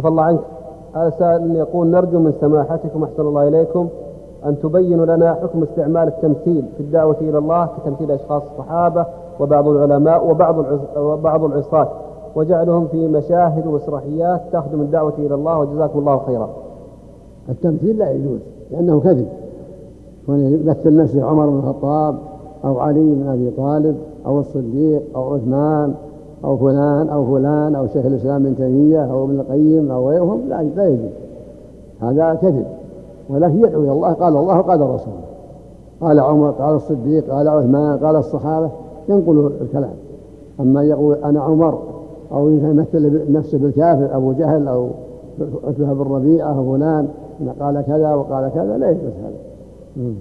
عفى الله عنك. هذا سائل يقول نرجو من سماحتكم أحسن الله إليكم أن تبينوا لنا حكم استعمال التمثيل في الدعوة إلى الله كتمثيل أشخاص الصحابة وبعض العلماء وبعض وبعض العصاة وجعلهم في مشاهد ومسرحيات تخدم الدعوة إلى الله وجزاكم الله خيرا. التمثيل لا يجوز لأنه كذب. كون يمثل نفسه عمر بن الخطاب أو علي بن أبي طالب أو الصديق أو عثمان أو فلان أو فلان أو شيخ الإسلام ابن تيمية أو ابن القيم أو غيرهم لا لا يجوز. هذا كذب. ولكن يدعو إلى الله قال الله قال رسوله قال عمر قال الصديق قال عثمان قال الصحابة ينقل الكلام. أما يقول أنا عمر أو يمثل نفسه بالكافر أبو جهل أو عتبة بن ربيعة أو فلان قال كذا وقال كذا لا يجوز هذا.